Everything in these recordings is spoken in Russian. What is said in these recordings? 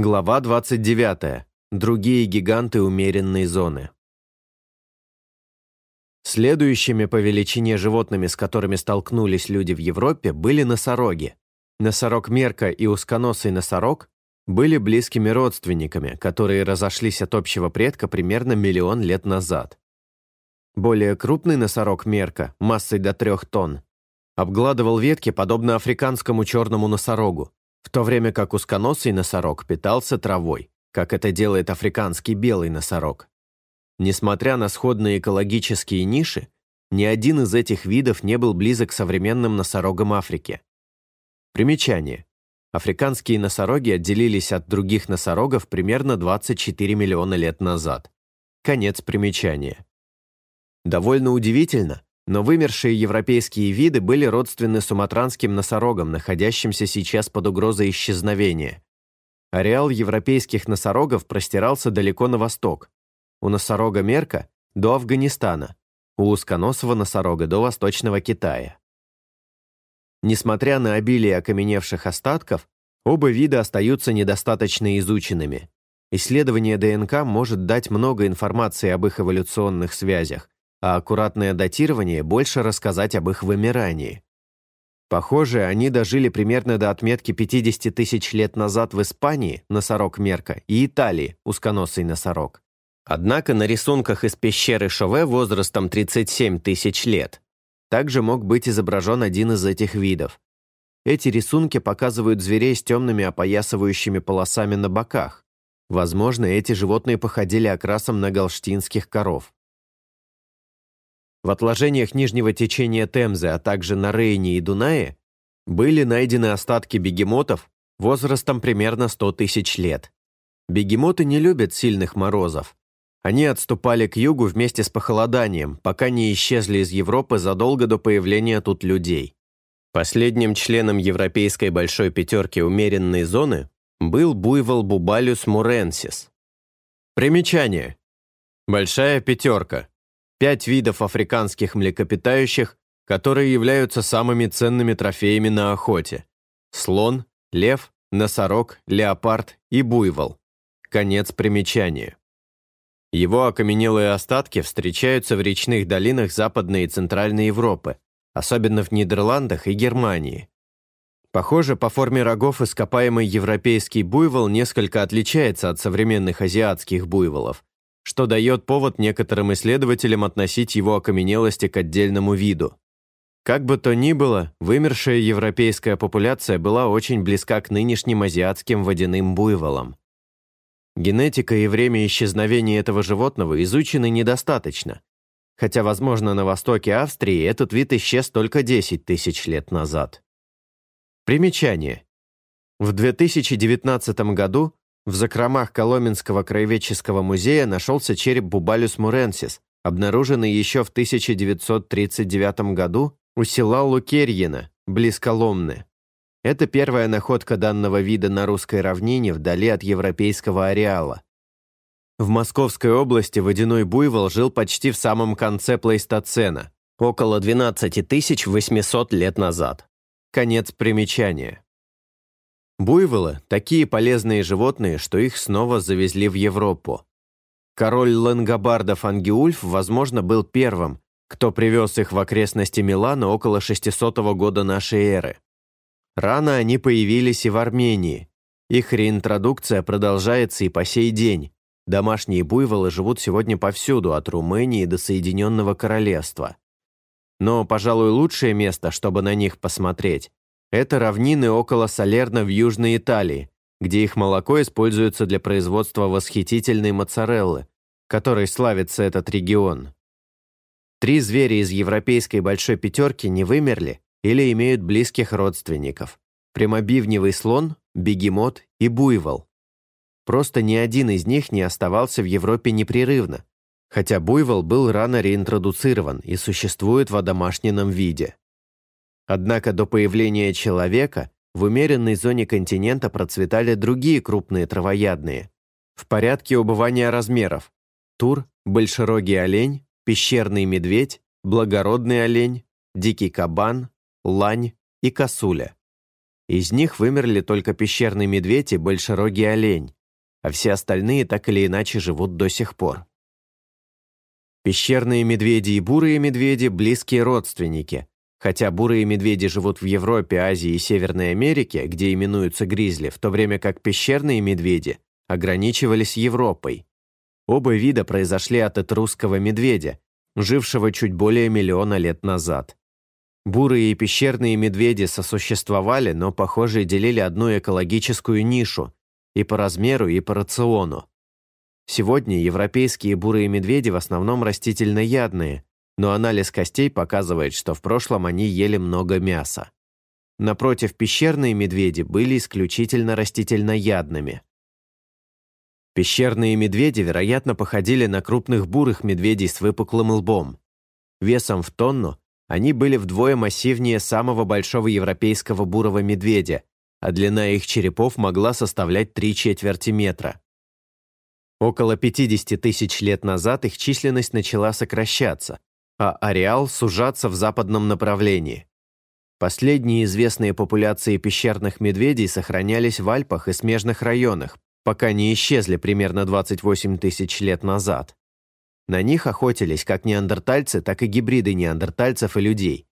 Глава 29. Другие гиганты умеренной зоны. Следующими по величине животными, с которыми столкнулись люди в Европе, были носороги. Носорог Мерка и узконосый носорог были близкими родственниками, которые разошлись от общего предка примерно миллион лет назад. Более крупный носорог Мерка, массой до трех тонн, обгладывал ветки, подобно африканскому черному носорогу, в то время как узконосый носорог питался травой, как это делает африканский белый носорог. Несмотря на сходные экологические ниши, ни один из этих видов не был близок современным носорогам Африки. Примечание. Африканские носороги отделились от других носорогов примерно 24 миллиона лет назад. Конец примечания. Довольно удивительно, но вымершие европейские виды были родственны суматранским носорогам, находящимся сейчас под угрозой исчезновения. Ареал европейских носорогов простирался далеко на восток. У носорога Мерка – до Афганистана, у узконосого носорога – до Восточного Китая. Несмотря на обилие окаменевших остатков, оба вида остаются недостаточно изученными. Исследование ДНК может дать много информации об их эволюционных связях, а аккуратное датирование больше рассказать об их вымирании. Похоже, они дожили примерно до отметки 50 тысяч лет назад в Испании, носорог Мерка, и Италии, узконосый носорог. Однако на рисунках из пещеры Шове возрастом 37 тысяч лет также мог быть изображен один из этих видов. Эти рисунки показывают зверей с темными опоясывающими полосами на боках. Возможно, эти животные походили окрасом на галштинских коров. В отложениях нижнего течения Темзы, а также на Рейне и Дунае были найдены остатки бегемотов возрастом примерно 100 тысяч лет. Бегемоты не любят сильных морозов. Они отступали к югу вместе с похолоданием, пока не исчезли из Европы задолго до появления тут людей. Последним членом европейской большой пятерки умеренной зоны был буйвол Бубалюс муренсис. Примечание. Большая пятерка пять видов африканских млекопитающих, которые являются самыми ценными трофеями на охоте. Слон, лев, носорог, леопард и буйвол. Конец примечания. Его окаменелые остатки встречаются в речных долинах Западной и Центральной Европы, особенно в Нидерландах и Германии. Похоже, по форме рогов ископаемый европейский буйвол несколько отличается от современных азиатских буйволов, что дает повод некоторым исследователям относить его окаменелости к отдельному виду. Как бы то ни было, вымершая европейская популяция была очень близка к нынешним азиатским водяным буйволам. Генетика и время исчезновения этого животного изучены недостаточно, хотя, возможно, на востоке Австрии этот вид исчез только 10 тысяч лет назад. Примечание. В 2019 году в закромах Коломенского краеведческого музея нашелся череп Бубалюс муренсис, обнаруженный еще в 1939 году у села Лукерьино, близ Коломны. Это первая находка данного вида на русской равнине вдали от европейского ареала. В Московской области водяной буйвол жил почти в самом конце плейстоцена, около 12 800 лет назад. Конец примечания. Буйволы – такие полезные животные, что их снова завезли в Европу. Король лангобардов Ангиульф, возможно, был первым, кто привез их в окрестности Милана около 600 года нашей эры. Рано они появились и в Армении. Их реинтродукция продолжается и по сей день. Домашние буйволы живут сегодня повсюду, от Румынии до Соединенного Королевства. Но, пожалуй, лучшее место, чтобы на них посмотреть, это равнины около Салерно в Южной Италии, где их молоко используется для производства восхитительной моцареллы, которой славится этот регион. Три зверя из европейской большой пятерки не вымерли или имеют близких родственников. Прямобивневый слон, бегемот и буйвол. Просто ни один из них не оставался в Европе непрерывно, хотя буйвол был рано реинтродуцирован и существует в одомашненном виде. Однако до появления человека в умеренной зоне континента процветали другие крупные травоядные. В порядке убывания размеров. Тур, большерогий олень, пещерный медведь, благородный олень, дикий кабан, лань и косуля. Из них вымерли только пещерный медведь и большерогий олень, а все остальные так или иначе живут до сих пор. Пещерные медведи и бурые медведи – близкие родственники, хотя бурые медведи живут в Европе, Азии и Северной Америке, где именуются гризли, в то время как пещерные медведи ограничивались Европой. Оба вида произошли от этрусского медведя, жившего чуть более миллиона лет назад. Бурые и пещерные медведи сосуществовали, но, похоже, делили одну экологическую нишу и по размеру, и по рациону. Сегодня европейские бурые медведи в основном растительноядные, но анализ костей показывает, что в прошлом они ели много мяса. Напротив, пещерные медведи были исключительно растительноядными. Пещерные медведи, вероятно, походили на крупных бурых медведей с выпуклым лбом. Весом в тонну они были вдвое массивнее самого большого европейского бурого медведя, а длина их черепов могла составлять три четверти метра. Около 50 тысяч лет назад их численность начала сокращаться, а ареал сужаться в западном направлении. Последние известные популяции пещерных медведей сохранялись в Альпах и смежных районах, пока не исчезли примерно 28 тысяч лет назад. На них охотились как неандертальцы, так и гибриды неандертальцев и людей.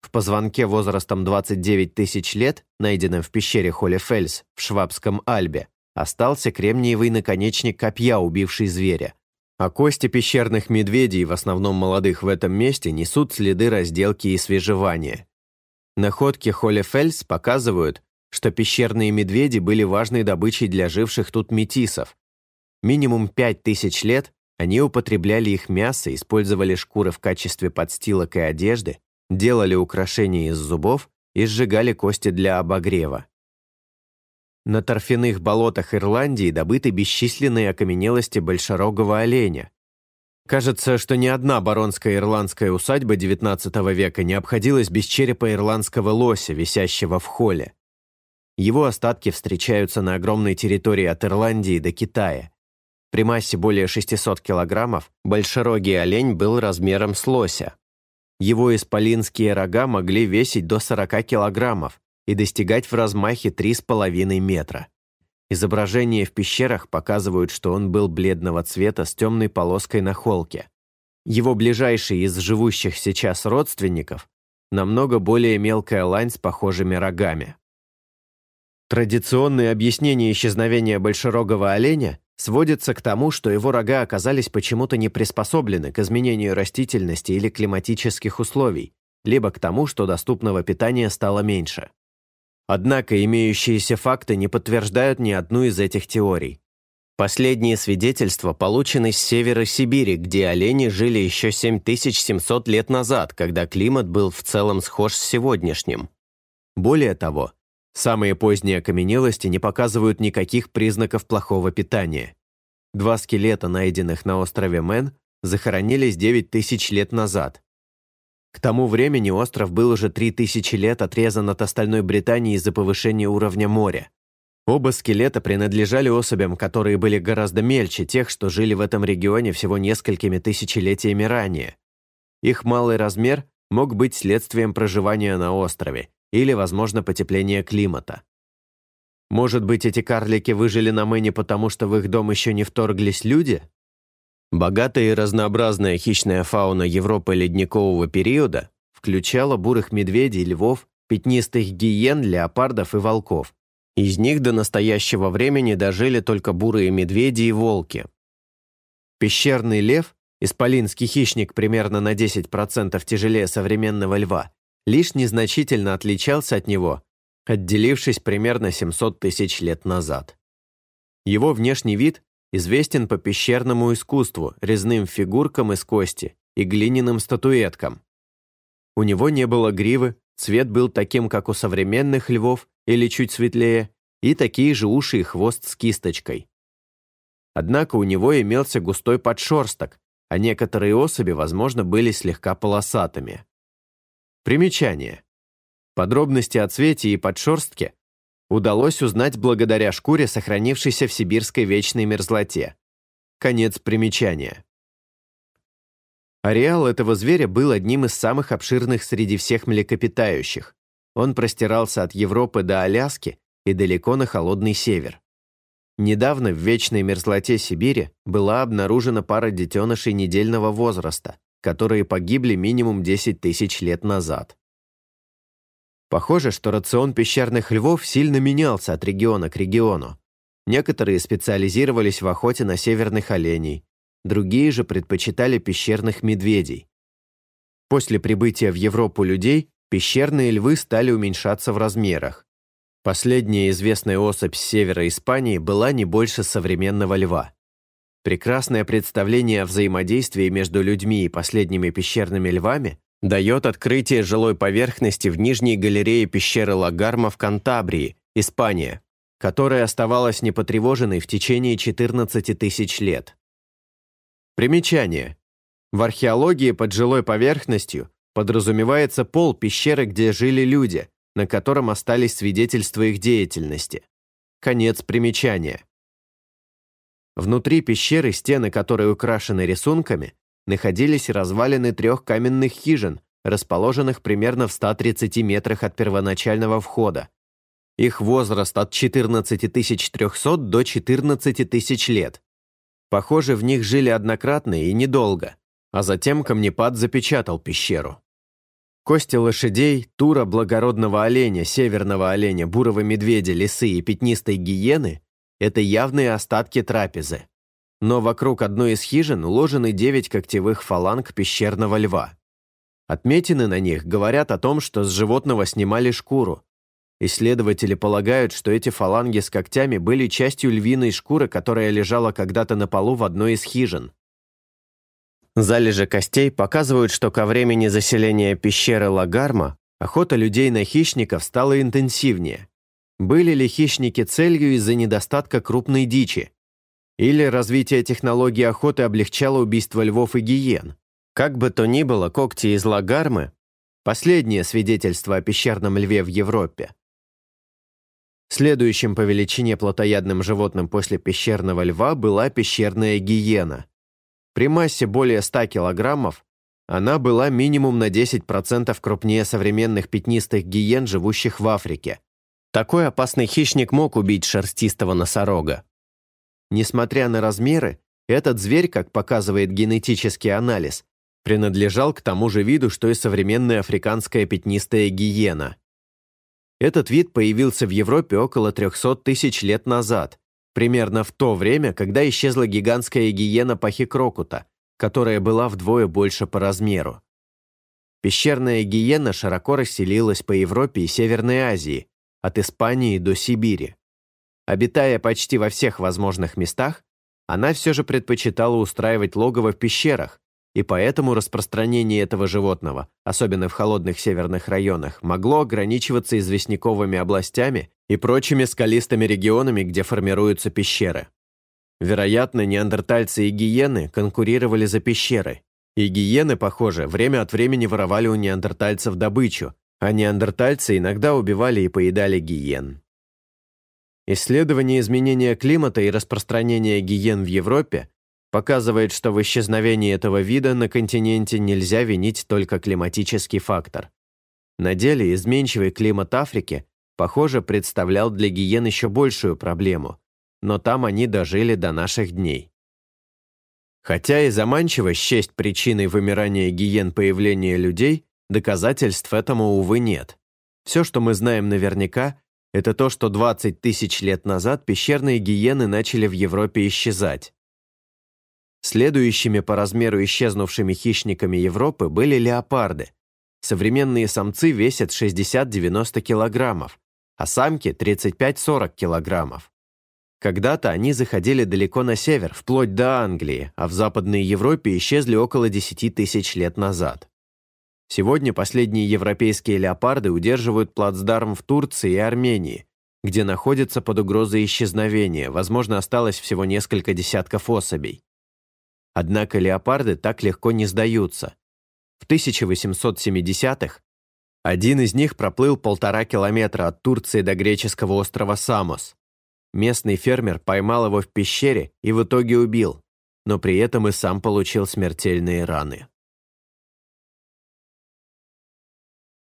В позвонке возрастом 29 тысяч лет, найденном в пещере Холлифельс в Швабском Альбе, остался кремниевый наконечник копья, убивший зверя. А кости пещерных медведей, в основном молодых в этом месте, несут следы разделки и свежевания. Находки Холлифельс показывают, что пещерные медведи были важной добычей для живших тут метисов. Минимум 5000 лет они употребляли их мясо, использовали шкуры в качестве подстилок и одежды, делали украшения из зубов и сжигали кости для обогрева. На торфяных болотах Ирландии добыты бесчисленные окаменелости большерогого оленя. Кажется, что ни одна баронская ирландская усадьба XIX века не обходилась без черепа ирландского лося, висящего в холле. Его остатки встречаются на огромной территории от Ирландии до Китая. При массе более 600 килограммов большерогий олень был размером с лося. Его исполинские рога могли весить до 40 килограммов и достигать в размахе 3,5 метра. Изображения в пещерах показывают, что он был бледного цвета с темной полоской на холке. Его ближайший из живущих сейчас родственников намного более мелкая лань с похожими рогами. Традиционное объяснение исчезновения большерогого оленя сводится к тому, что его рога оказались почему-то не приспособлены к изменению растительности или климатических условий, либо к тому, что доступного питания стало меньше. Однако имеющиеся факты не подтверждают ни одну из этих теорий. Последние свидетельства получены с севера Сибири, где олени жили еще 7700 лет назад, когда климат был в целом схож с сегодняшним. Более того, Самые поздние окаменелости не показывают никаких признаков плохого питания. Два скелета, найденных на острове Мэн, захоронились 9 тысяч лет назад. К тому времени остров был уже 3000 лет отрезан от остальной Британии из-за повышения уровня моря. Оба скелета принадлежали особям, которые были гораздо мельче тех, что жили в этом регионе всего несколькими тысячелетиями ранее. Их малый размер мог быть следствием проживания на острове или, возможно, потепление климата. Может быть, эти карлики выжили на Мэне потому, что в их дом еще не вторглись люди? Богатая и разнообразная хищная фауна Европы ледникового периода включала бурых медведей, львов, пятнистых гиен, леопардов и волков. Из них до настоящего времени дожили только бурые медведи и волки. Пещерный лев, исполинский хищник примерно на 10% тяжелее современного льва, лишь незначительно отличался от него, отделившись примерно 700 тысяч лет назад. Его внешний вид известен по пещерному искусству, резным фигуркам из кости и глиняным статуэткам. У него не было гривы, цвет был таким, как у современных львов, или чуть светлее, и такие же уши и хвост с кисточкой. Однако у него имелся густой подшерсток, а некоторые особи, возможно, были слегка полосатыми. Примечание. Подробности о цвете и подшерстке удалось узнать благодаря шкуре, сохранившейся в сибирской вечной мерзлоте. Конец примечания. Ареал этого зверя был одним из самых обширных среди всех млекопитающих. он простирался от Европы до Аляски и далеко на холодный север. Недавно в вечной мерзлоте Сибири была обнаружена пара детенышей недельного возраста, которые погибли минимум 10 тысяч лет назад. Похоже, что рацион пещерных львов сильно менялся от региона к региону. Некоторые специализировались в охоте на северных оленей, другие же предпочитали пещерных медведей. После прибытия в Европу людей пещерные львы стали уменьшаться в размерах. Последняя известная особь с севера Испании была не больше современного льва. Прекрасное представление о взаимодействии между людьми и последними пещерными львами дает открытие жилой поверхности в нижней галерее пещеры Лагарма в Кантабрии, Испания, которая оставалась непотревоженной в течение 14 тысяч лет. Примечание. В археологии под жилой поверхностью подразумевается пол пещеры, где жили люди, на котором остались свидетельства их деятельности. Конец примечания. Внутри пещеры, стены которой украшены рисунками, находились развалины трех каменных хижин, расположенных примерно в 130 метрах от первоначального входа. Их возраст от 14300 до 14 тысяч лет. Похоже, в них жили однократно и недолго, а затем камнепад запечатал пещеру. Кости лошадей, тура благородного оленя, северного оленя, бурого медведя, лисы и пятнистой гиены – это явные остатки трапезы. Но вокруг одной из хижин уложены девять когтевых фаланг пещерного льва. Отметины на них говорят о том, что с животного снимали шкуру. Исследователи полагают, что эти фаланги с когтями были частью львиной шкуры, которая лежала когда-то на полу в одной из хижин. Залежи костей показывают, что ко времени заселения пещеры Лагарма охота людей на хищников стала интенсивнее. Были ли хищники целью из-за недостатка крупной дичи? Или развитие технологии охоты облегчало убийство львов и гиен? Как бы то ни было, когти из Лагармы – последнее свидетельство о пещерном льве в Европе. Следующим по величине плотоядным животным после пещерного льва была пещерная гиена – при массе более 100 килограммов она была минимум на 10% крупнее современных пятнистых гиен, живущих в Африке. Такой опасный хищник мог убить шерстистого носорога. Несмотря на размеры, этот зверь, как показывает генетический анализ, принадлежал к тому же виду, что и современная африканская пятнистая гиена. Этот вид появился в Европе около 300 тысяч лет назад примерно в то время, когда исчезла гигантская гиена пахикрокута, которая была вдвое больше по размеру. Пещерная гиена широко расселилась по Европе и Северной Азии, от Испании до Сибири. Обитая почти во всех возможных местах, она все же предпочитала устраивать логово в пещерах, и поэтому распространение этого животного, особенно в холодных северных районах, могло ограничиваться известняковыми областями и прочими скалистыми регионами, где формируются пещеры. Вероятно, неандертальцы и гиены конкурировали за пещеры, и гиены, похоже, время от времени воровали у неандертальцев добычу, а неандертальцы иногда убивали и поедали гиен. Исследование изменения климата и распространения гиен в Европе показывает, что в исчезновении этого вида на континенте нельзя винить только климатический фактор. На деле изменчивый климат Африки, похоже, представлял для гиен еще большую проблему, но там они дожили до наших дней. Хотя и заманчиво счесть причиной вымирания гиен появления людей, доказательств этому, увы, нет. Все, что мы знаем наверняка, это то, что 20 тысяч лет назад пещерные гиены начали в Европе исчезать. Следующими по размеру исчезнувшими хищниками Европы были леопарды. Современные самцы весят 60-90 килограммов, а самки 35-40 килограммов. Когда-то они заходили далеко на север, вплоть до Англии, а в Западной Европе исчезли около 10 тысяч лет назад. Сегодня последние европейские леопарды удерживают плацдарм в Турции и Армении, где находятся под угрозой исчезновения, возможно, осталось всего несколько десятков особей. Однако леопарды так легко не сдаются. В 1870-х один из них проплыл полтора километра от Турции до греческого острова Самос. Местный фермер поймал его в пещере и в итоге убил, но при этом и сам получил смертельные раны.